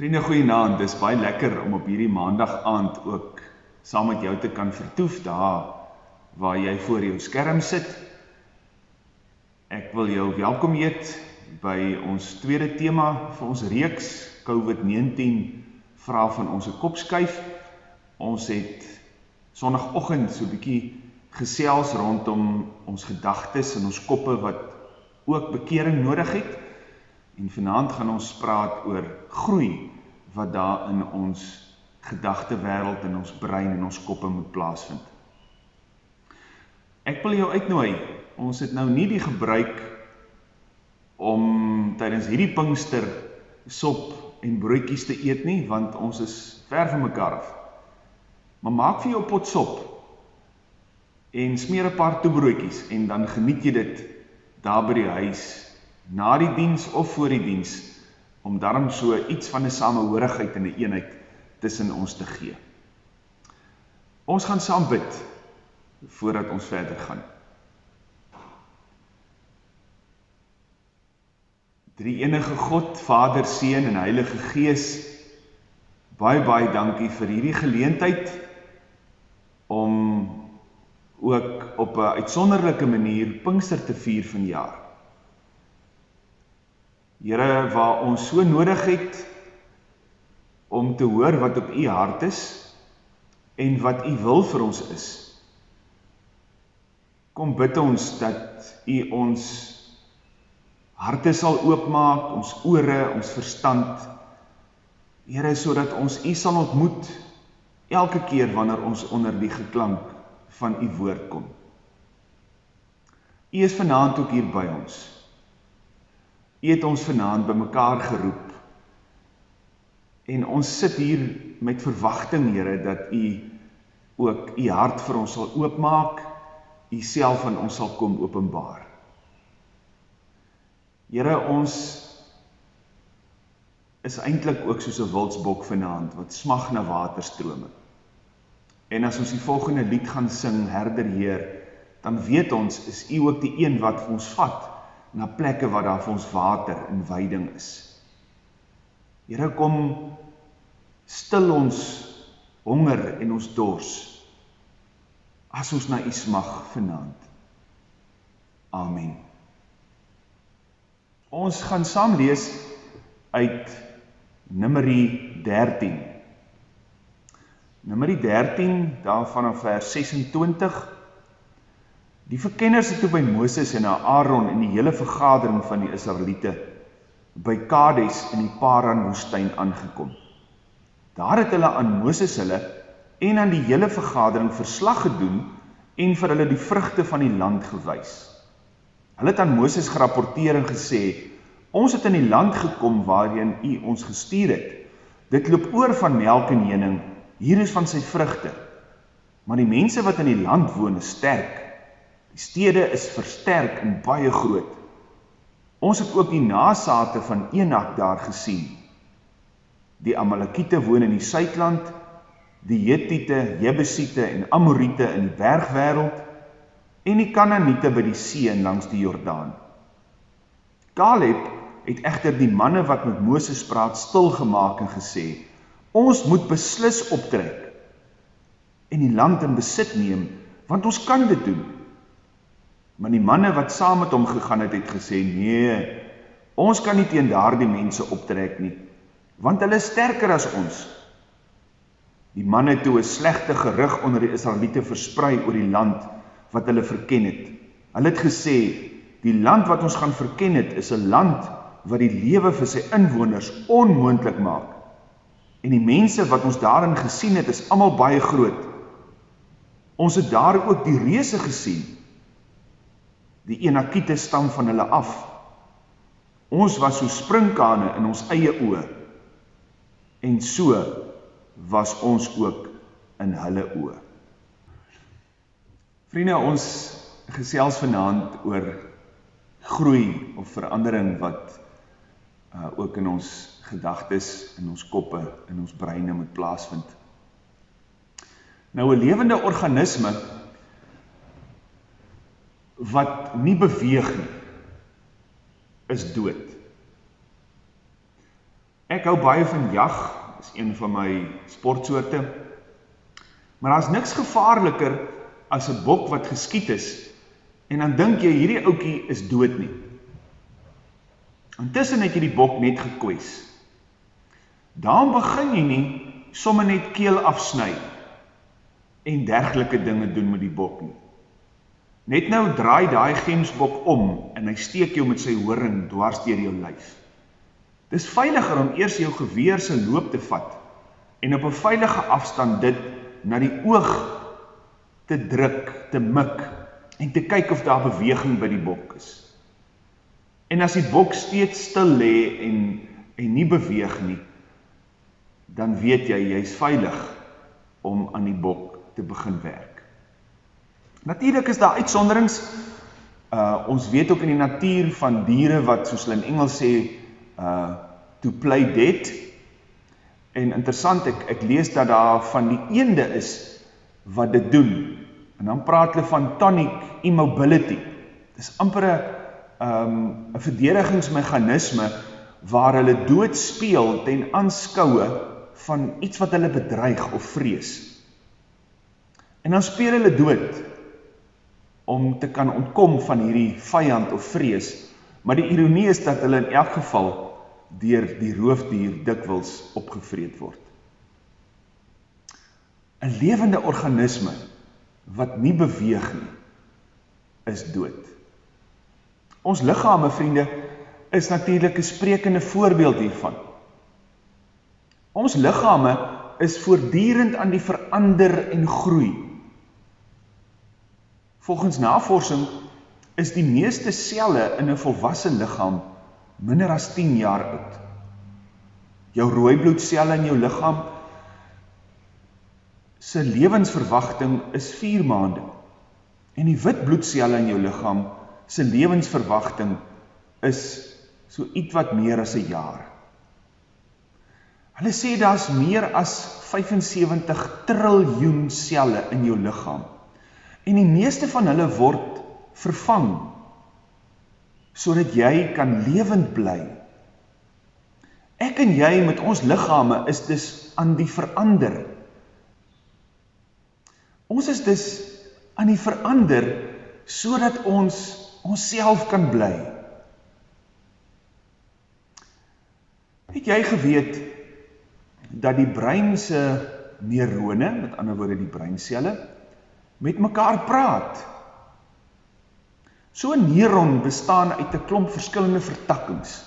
Vriende, goeienaand. Dis baie lekker om op hierdie maandag aand ook saam met jou te kan vertoef daar waar jy voor jou skerm sit. Ek wil jou welkom heet by ons tweede tema vir ons reeks COVID-19 vra van ons kop skuif. Ons het Sondagoggend so 'n bietjie gesels rondom ons gedagtes en ons koppe wat ook bekering nodig het. En vanaand gaan ons praat oor groei wat daar in ons gedagte wêreld in ons brein en ons koppe moet plaasvind. Ek wil jou uitnooi. Ons het nou nie die gebruik om tydens hierdie Pinkster sop en broodjies te eet nie, want ons is ver van mekaar af. Maar maak vir jou pot sop en smeer 'n paar toebroodjies en dan geniet jy dit daar by die huis na die diens of voor die diens om daarom so iets van 'n samehorigheid en 'n een eenheid tussen ons te gee. Ons gaan saam bid voordat ons verder gaan. Drie enige God, Vader, Seun en Heilige Gees, baie baie dankie vir hierdie geleentheid om ook op 'n uitsonderlike manier Pinkster te vier vanjaar. Here waar ons so nodig het om te hoor wat op u hart is en wat u wil vir ons is. Kom bid ons dat u ons harte sal oopmaak, ons ore, ons verstand. Here sodat ons u sal ontmoet elke keer wanneer ons onder die geklank van u woord kom. U is vanaand ook hier by ons. U het ons vanaand bymekaar geroep. En ons sit hier met verwagting, Here, dat U ook U hart vir ons sal oopmaak, U self aan ons sal kom openbaar. Here, ons is eintlik ook soos 'n wildsbok vanaand wat smag na waterstrome. En as ons die volgende lied gaan sing, Herder Heer, dan weet ons is U ook die een wat ons vat na plekke waar daar vir ons water en weiding is. Here kom stil ons honger en ons dors as ons na U smag vanaand. Amen. Ons gaan saam lees uit Numeri 13. Numeri 13 daarvan af vers 26 Die verkenners het toe by Moses en Aaron en die hele vergadering van die Israeliete by Kades in die Paran woestyn aangekom. Daar het hulle aan Moses hulle en aan die hele vergadering verslag gedoen en vir hulle die vrugte van die land gewys. Hulle het aan Moses gerapporteer en gesê: "Ons het in die land gekom waarheen U ons gestuur het. Dit loop oor van melk en honing. Hier is van sy vrugte. Maar die mense wat in die land woon, is sterk Die stede is versterk en baie groot. Ons het ook die nasate van Enak daar gesien. Die Amalekiete woon in die suidland, die Hethiete, Jebusiete en Amoriete in die bergwêreld en die Kanaaniete by die see en langs die Jordaan. Caleb het egter die manne wat met Moses praat stil gemaak en gesê: "Ons moet beslis optrek en die land in besit neem, want ons kan dit doen." Maar die manne wat saam met hom gegaan het, het gesê, nee, ons kan nie teen daar die mense optrek nie, want hulle is sterker as ons. Die manne toe een slechte gerug onder die Israelite versprei oor die land wat hulle verken het. Hulle het gesê, die land wat ons gaan verken het, is een land wat die lewe vir sy inwoners onmoendlik maak. En die mense wat ons daarin gesien het, is allemaal baie groot. Ons het daar ook die reese gesien, die enakiete stam van hulle af. Ons was so springkane in ons eie oë. En so was ons ook in hulle oë. Vriende, ons gesels vanaand oor groei of verandering wat uh, ook in ons gedagtes, in ons koppe, in ons breine moet plaasvind. Nou 'n lewende organisme wat nie beweeg nie, is dood. Ek hou baie van jag, is een van my sportsoorte. Maar daar is niks gevaarliker as een bok wat geskiet is, en dan denk jy, hierdie oukie is dood nie. Intussen het jy die bok net gekoes. Daarom begin jy nie, somme net keel afsnui, en dergelike dinge doen met die bok nie. Net nou draai die gemsbok om, en hy steek jou met sy horing dwars dier jou lijf. Dis veiliger om eers jou geweerse loop te vat en op 'n veilige afstand dit na die oog te druk, te mik en te kyk of daar beweging by die bok is. En as die bok steeds stil lê en en nie beweeg nie, dan weet jy jy's veilig om aan die bok te begin werk. Natuurlik is daar uitsonderings. Uh ons weet ook in die natuur van diere wat soos hulle in Engels sê uh, to play dead, en interessant, ek, ek lees dat daar van die eende is, wat dit doen, en dan praat hulle van tonic immobility, dit is amper een um, verdedigingsmechanisme, waar hulle dood speel ten aanskouwe van iets wat hulle bedreig of vrees. En dan speel hulle dood, om te kan ontkom van hierdie vijand of vrees, maar die ironie is dat hulle in elk geval dier die roofdier dikwils opgevreed word. Een levende organisme wat nie beweeg nie, is dood. Ons lichame, vriende, is natuurlijk een sprekende voorbeeld hiervan. Ons lichame is voordierend aan die verander en groei. Volgens navorsing is die meeste celle in een volwassen lichaam minder as 10 jaar oud. Jou rooibloedcelle in jou lichaam sy levensverwachting is 4 maande. En die witbloedcelle in jou lichaam sy levensverwachting is so iets wat meer as 'n jaar. Hulle sê daar is meer as 75 triljoen celle in jou lichaam. En die meeste van hulle word vervang so dat jy kan levend bly. Ek en jy met ons lichame is dus aan die verander. Ons is dus aan die verander so dat ons ons self kan bly. Het jy geweet dat die breinse neurone, met ander woorde die breincelle, met mekaar praat? So 'n neuron bestaan uit 'n klomp verskillende vertakkings.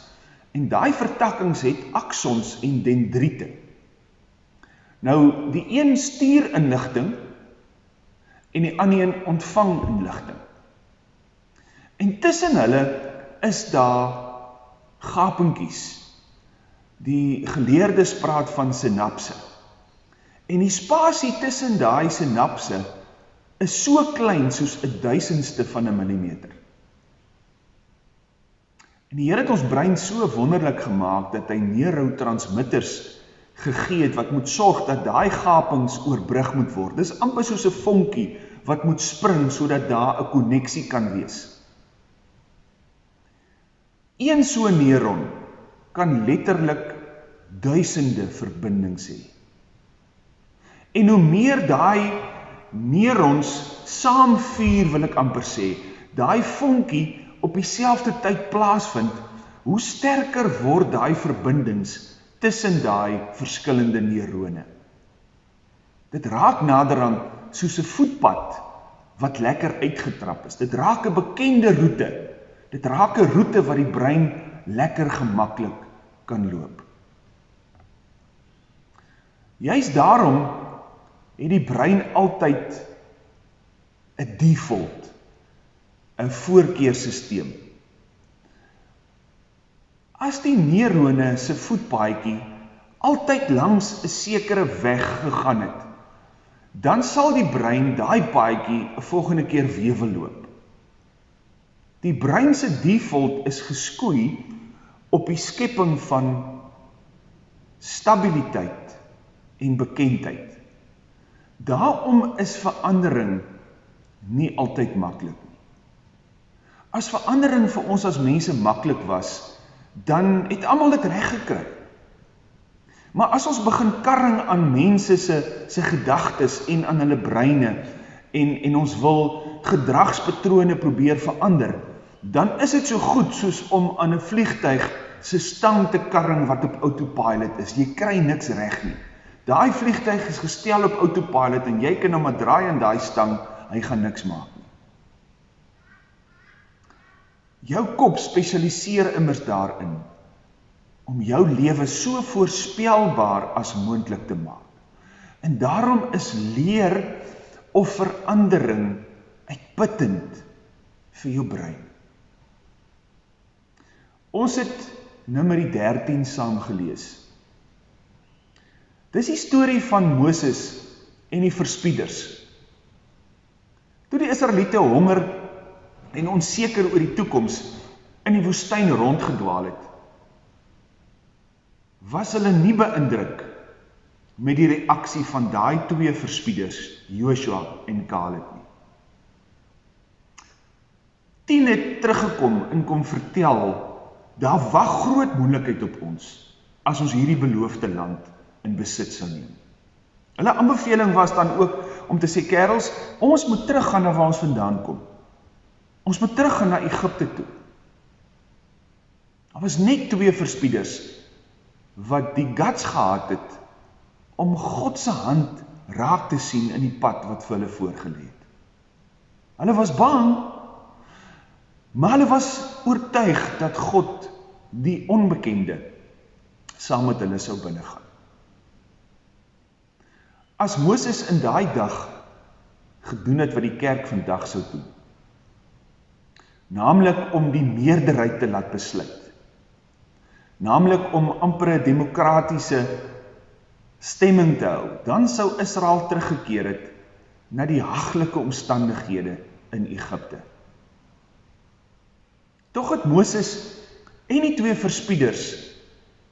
En daai vertakkings het aksons en dendriete. Nou, die een stuur inligting en die ander een ontvang inligting. En tussen hulle is daar gapentjies. Die geleerdes praat van sinapse. En die spasie tussen daai sinapse is so klein soos 'n duisendste van 'n millimeter. En die Here het ons brein so wonderlik gemaak dat hy neurotransmitters gegee het wat moet sorg dat daai gapings oorbrug moet word. Dis amper soos 'n vonkie wat moet spring sodat daar 'n koneksie kan wees. Een so neuron kan letterlik duisende verbindings hê. En hoe meer daai neurons saam vier wil ek amper sê, daai vonkie op dieselfde tyd plaasvind, hoe sterker word daai verbindings tussen daai verskillende neurone. Dit raak naderhand soos 'n voetpad wat lekker uitgetrap is. Dit raak 'n bekende roete. Dit raak 'n roete wat die brein lekker gemaklik kan loop. Juist daarom het die brein altyd een default, een voorkeersysteem. As die neurone sy voetpaaikie altyd langs een sekere weg gegaan het, dan sal die brein die paaikie een volgende keer wewe loop. Die breinse default is geskoei op die skepping van stabiliteit en bekendheid. Daarom is verandering nie altyd makkelijk nie. As verandering vir ons as mense makkelijk was, dan het allemaal dit recht gekry. Maar as ons begin karring aan mense se se gedagtes en aan hulle breine en en ons wil gedragspatrone probeer verander, dan is dit so goed soos om aan 'n vliegtyg se stang te karring wat op autopilot is. Jy kry niks reg nie. Daai vliegtyg is gestel op autopilot en jy kan hom maar draai in daai stang, hy gaan niks maak nie. Jou kop spesialiseer immers daarin om jou lewe so voorspelbaar as moontlik te maak. En daarom is leer of verandering uitputtend vir jou brein. Ons het nummer 13 saam gelees. Dis die story van Moses en die verspieders. Toe die Israeliete honger en onseker oor die toekoms in die woestyn rondgedwaal het, was hulle nie beïndruk met die reaksie van daai twee verspieders, Joshua en Caleb nie. Tien het teruggekom en kom vertel, daar wag groot moeilikheid op ons, as ons hierdie beloofde land in besit sal neem. Hulle aanbeveling was dan ook om te sê, kerels, ons moet teruggaan na waar ons vandaan kom. Ons moet teruggaan na Egypte toe. Daar was net twee verspieders, wat die guts gehad het, om Godse hand raak te sien in die pad wat vir hulle voorgeleed. Hulle was bang, maar hulle was oortuig dat God die onbekende saam met hulle sou binnengaan. As Mooses in daai dag gedoen het wat die kerk vandag sou doen, namelijk om die meerderheid te laat besluit, namelijk om amper een demokratiese stemming te hou, dan sou Israel teruggekeer het na die haglike omstandighede in Egypte. Toch het Mooses en die twee verspieders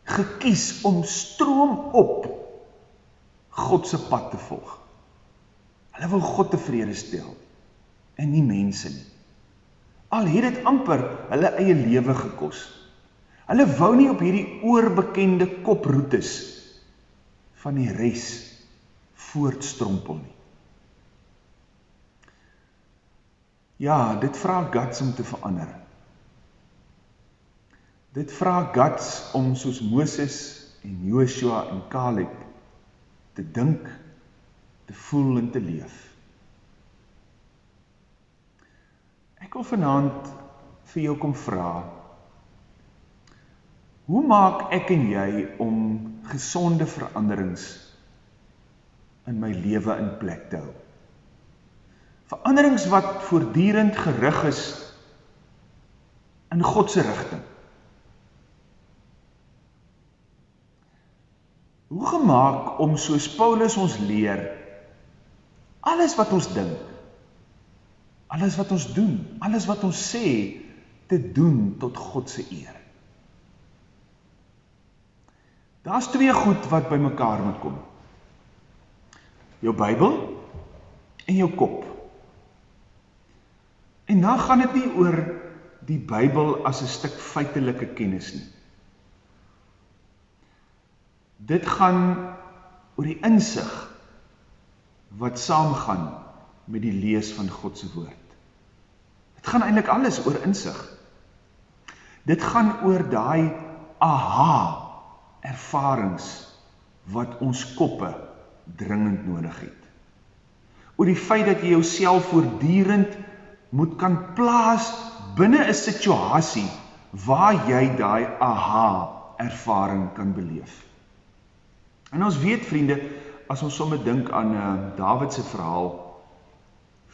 gekies om stroom op Godse pad te volg. Hulle wil God tevrede stel en nie mense nie. Al het het amper hulle eie lewe gekos. Hulle wou nie op hierdie oorbekende koproutes van die res voortstrompel nie. Ja, dit vraag Gats om te verander. Dit vraag Gats om soos Mooses en Joshua en Caleb te dink, te voel en te leef. Ek wil vanavond vir jou kom vraag, hoe maak ek en jy om gezonde veranderings in my leven in plek te hou. Veranderings wat voordierend gerig is in Godse richting. Hoe gemaak om soos Paulus ons leer, alles wat ons dink, alles wat ons doen, alles wat ons sê, te doen tot Godse eer. Daar is twee goed wat by mekaar moet kom. Jou bybel en jou kop. En dan gaan het nie oor die bybel as een stuk feitelike kennis nie. Dit gaan oor die inzicht wat saamgaan met die lees van Godse woord. Het gaan eindelijk alles oor inzicht. Dit gaan oor die aha ervarings wat ons koppe dringend nodig het. Oor die feit dat jy jou voordierend moet kan plaas binnen een situasie waar jy die aha ervaring kan beleef. En ons weet vriende, as ons somme dink aan uh, Davidse verhaal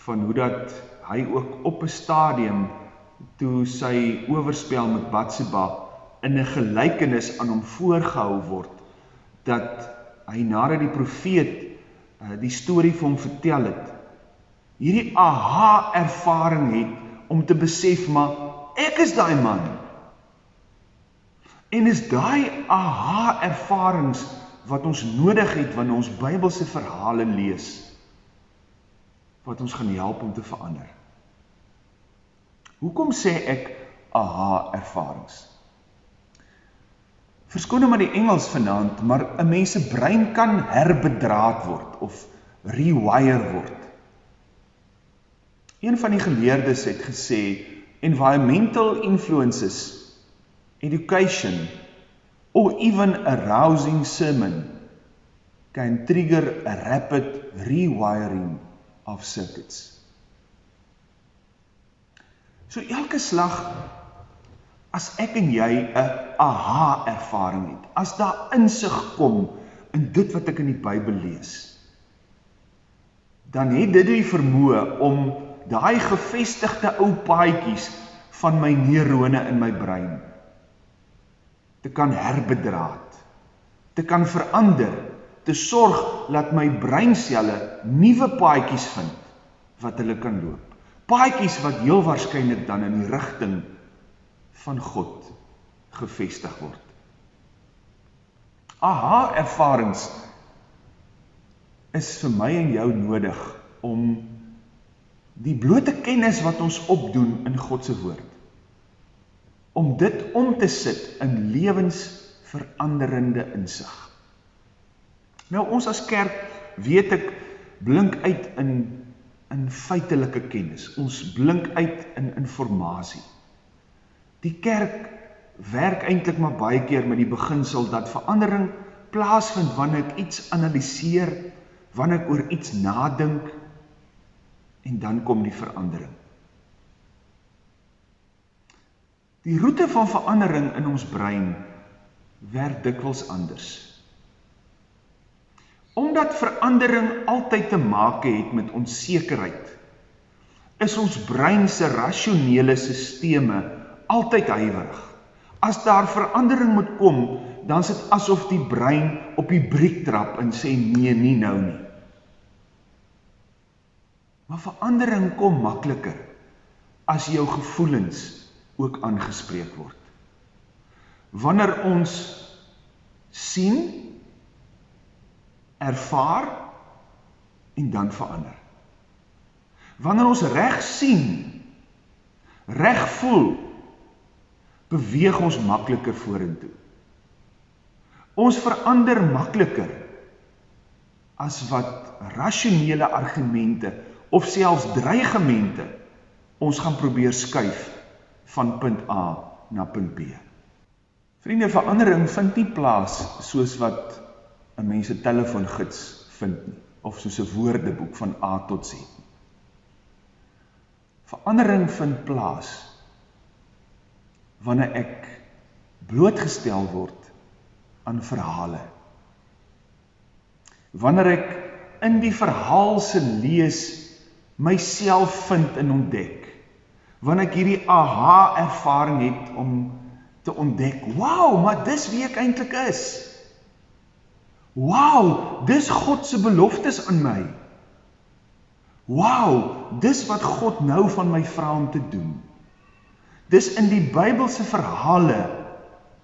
van hoe dat hy ook op een stadium toe sy overspel met Batseba in 'n gelykenis aan hom voorgehou word dat hy nadat die profeet uh, die storie vir hom vertel het hierdie aha ervaring het om te besef maar ek is daai man. En is daai aha ervarings wat ons nodig het wanneer ons Bybelse verhale lees wat ons gaan help om te verander hoekom sê ek aha ervarings Verskoon maar die Engels vanaand, maar 'n mens se brein kan herbedraad word of rewire word. Een van die geleerdes het gesê environmental influences, education or even a rousing sermon can trigger a rapid rewiring of circuits. So elke slag as ek en jy 'n aha ervaring het, as daar insig kom in dit wat ek in die Bybel lees, dan het dit die vermoë om daai gevestigde ou paadjies van my neurone in my brein te kan herbedraad, te kan verander, te sorg dat my breinselle nuwe paadjies vind wat hulle kan loop paadjies wat heel waarskynlik dan in die rigting van God gevestig word. Aha, ervarings is vir my en jou nodig om die blote kennis wat ons opdoen in God se woord om dit om te sit in lewensveranderende insig. Nou ons as kerk weet ek blink uit in in feitelike kennis. Ons blink uit in informasie. Die kerk werk eintlik maar baie keer met die beginsel dat verandering plaasvind wanneer ek iets analiseer, wanneer ek oor iets nadink en dan kom die verandering. Die roete van verandering in ons brein werk dikwels anders. Omdat verandering altyd te maak het met onsekerheid, is ons brein se rasionele sisteme altyd huiwerig. As daar verandering moet kom, dan is dit asof die brein op die briek trap en sê nee, nie nou nie. Maar verandering kom makliker as jou gevoelens ook aangespreek word. Wanneer ons sien ervaar en dan verander. Wanneer ons reg sien, reg voel, beweeg ons makliker vorentoe. Ons verander makliker as wat rasionele argumente of selfs dreigemente ons gaan probeer skuif van punt A na punt B. Vriende, verandering vind nie plaas soos wat 'n mens se telefoongids vind nie of soos 'n woordeboek van A tot Z. Verandering vind plaas wanneer ek blootgestel word aan verhale. Wanneer ek in die verhaal se lees myself vind en ontdek. Wanneer ek hierdie aha ervaring het om te ontdek, "Wow, maar dis wie ek eintlik is." Wow, dis God se beloftes aan my. Wow, dis wat God nou van my vra om te doen. Dis in die Bybelse verhale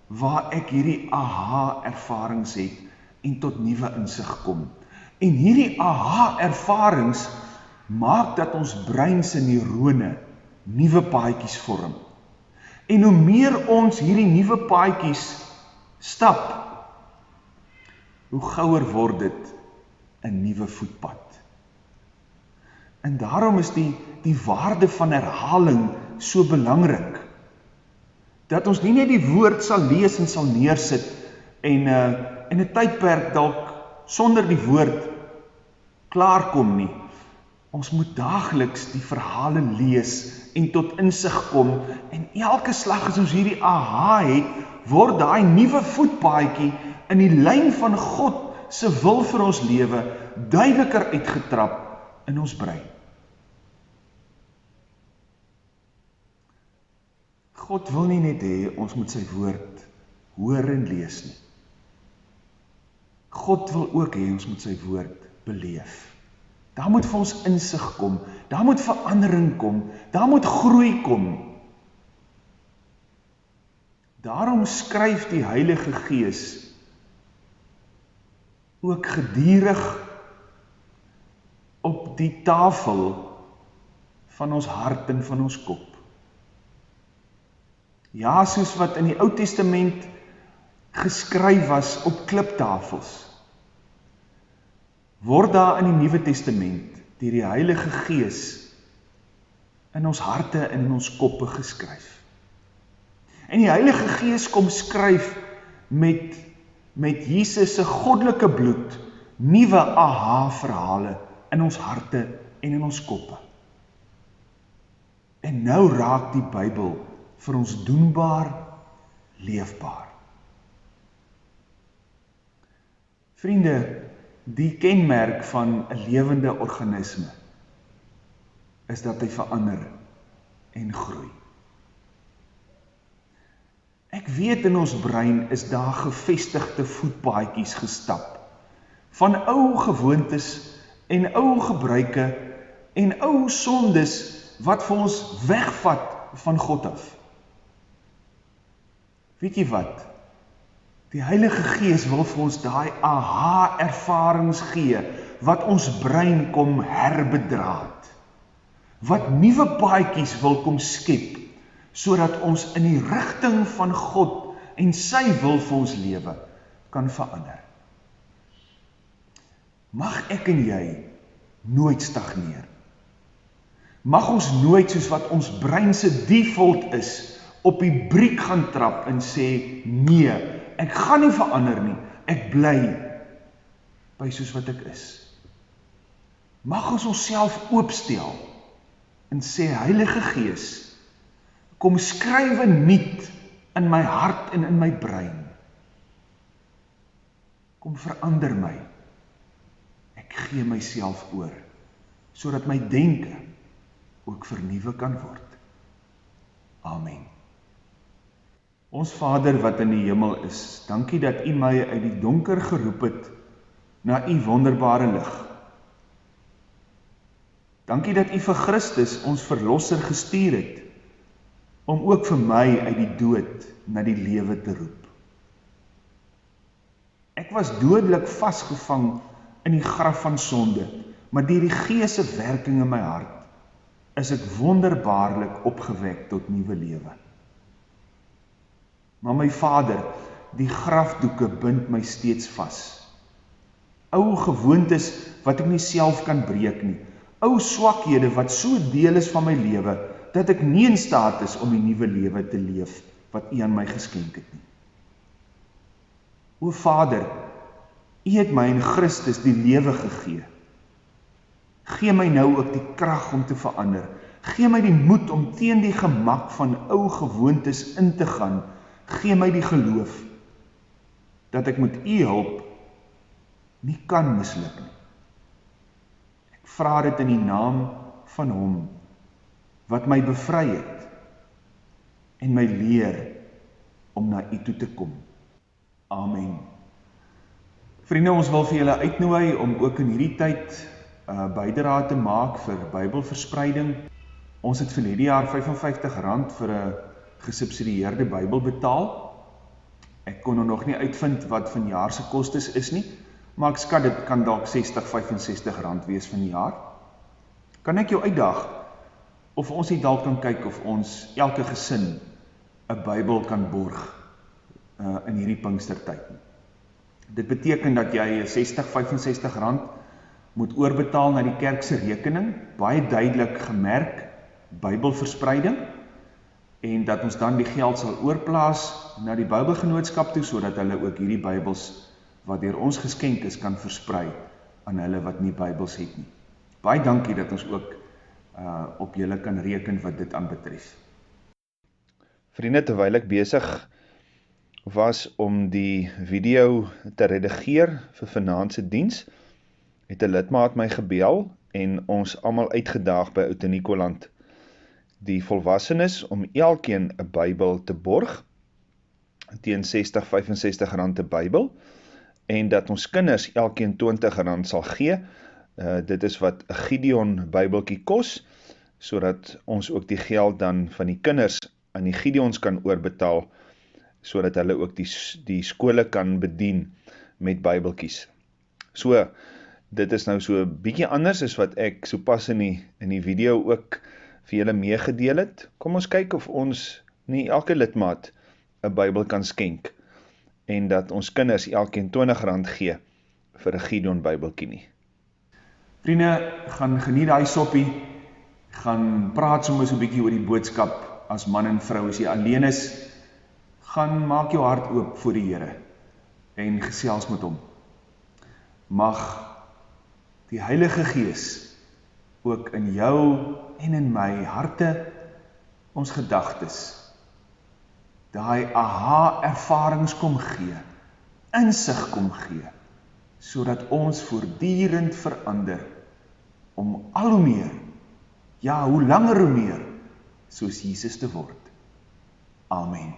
waar ek hierdie aha ervarings het en tot nuwe insig kom. En hierdie aha ervarings maak dat ons brein se neurone nuwe paadjies vorm. En hoe meer ons hierdie nuwe paadjies stap, hoe gouer word dit 'n nuwe voetpad. En daarom is die die waarde van herhaling so belangrik. Dat ons nie net die woord sal lees en sal neersit en uh en 'n tydperk dalk sonder die woord klaar kom nie. Ons moet daagliks die verhale lees en tot insig kom en elke slag as ons hierdie aha het, word daai nuwe voetpaadjie in die lyn van God se wil vir ons lewe duideliker uitgetrap in ons brein. God wil nie net hê ons moet sy woord hoor en lees nie. God wil ook hê ons moet sy woord beleef. Daar moet vir ons insig kom, daar moet verandering kom, daar moet groei kom. Daarom skryf die Heilige Gees ook gedierig op die tafel van ons hart en van ons kop. Ja, soos wat in die Ou Testament geskryf was op kliptafels, word daar in die Nuwe Testament deur die Heilige Gees in ons harte en in ons koppe geskryf. En die Heilige Gees kom skryf met met Jesus se goddelike bloed nuwe aha verhale in ons harte en in ons koppe. En nou raak die Bybel vir ons doenbaar leefbaar. Vriende, die kenmerk van 'n lewende organisme is dat hy verander en groei. Ek weet in ons brein is daar gevestigde voetpaadjies gestap van ou gewoontes en ou gebruike en ou sondes wat vir ons wegvat van God af. Weet jy wat? Die Heilige Gees wil vir ons daai aha ervarings gee wat ons brein kom herbedraad. Wat nuwe paadjies wil kom skep sodat ons in die rigting van God en sy wil vir ons lewe kan verander. Mag ek en jy nooit stagneer. Mag ons nooit soos wat ons brein se default is op die briek gaan trap en sê nee, ek gaan nie verander nie. Ek bly by soos wat ek is. Mag ons onsself oopstel en sê Heilige Gees, kom skrywe nuut in my hart en in my brein. Kom verander my. Ek gee myself oor sodat my denke ook vernuwe kan word. Amen. Ons Vader wat in die hemel is, dankie dat U my uit die donker geroep het na U wonderbare lig. Dankie dat U vir Christus ons verlosser gestuur het om ook vir my uit die dood na die lewe te roep. Ek was dodelik vasgevang in die graf van sonde, maar deur die Gees se werking in my hart is ek wonderbaarlik opgewek tot nuwe lewe. Maar my vader, die grafdoeke bind my steeds vas. Ou gewoontes wat ek nie self kan breek nie. Ou swakhede wat so deel is van my lewe dat ek nie in staat is om die nuwe lewe te leef wat U aan my geskenk het nie. O Vader, U het my in Christus die lewe gegee. Gee my nou ook die krag om te verander. Gee my die moed om teen die gemak van ou gewoontes in te gaan gee my die geloof dat ek met u hulp nie kan misluk nie. Ek vra dit in die naam van hom wat my bevry het en my leer om na u toe te kom. Amen. Vriende, ons wil vir julle uitnooi om ook in hierdie tyd 'n uh, bydrae te maak vir Bybelverspreiding. Ons het vir hierdie jaar R55 vir 'n gesubsidieerde Bybel betaal. Ek kon nou nog nie uitvind wat van jaar se kostes is nie, maar ek skat dit kan dalk 60, 65 rand wees van die jaar. Kan ek jou uitdag of ons nie dalk kan kyk of ons elke gesin 'n Bybel kan borg uh, in hierdie Pinkstertyd nie. Dit beteken dat jy 60, 65 rand moet oorbetaal na die kerk se rekening, baie duidelik gemerk Bybelverspreiding en dat ons dan die geld sal oorplaas na die Bybelgenootskap toe sodat hulle ook hierdie Bybels wat deur ons geskenk is kan versprei aan hulle wat nie Bybels het nie. Baie dankie dat ons ook uh op julle kan reken wat dit aanbetref. Vriende, terwyl ek besig was om die video te redigeer vir vanaand se diens, het 'n lidmaat my gebel en ons almal uitgedaag by Oud Nikoland die volwassenes om elkeen 'n Bybel te borg teen 60 65 rand te Bybel en dat ons kinders elkeen 20 rand sal gee. Uh dit is wat 'n Gideon Bybeltjie kos sodat ons ook die geld dan van die kinders aan die Gideons kan oorbetaal sodat hulle ook die die skole kan bedien met Bybeltjies. So dit is nou so 'n bietjie anders as wat ek sopas in die in die video ook vir julle meegedeel het. Kom ons kyk of ons nie elke lidmaat 'n Bybel kan skenk en dat ons kinders elkeen 20 rand gee vir 'n Gideon Bybeltjie nie. Vriende, gaan geniet daai soppie. Gaan praat sommer so 'n bietjie oor die boodskap as man en vrou as jy alleen is. Gaan maak jou hart oop voor die Here en gesels met hom. Mag die Heilige Gees ook in jou en in my harte ons gedagtes daai aha ervarings kom gee, insig kom gee, sodat ons voortdurend verander om al hoe meer, ja, hoe langer hoe meer, soos Jesus te word. Amen.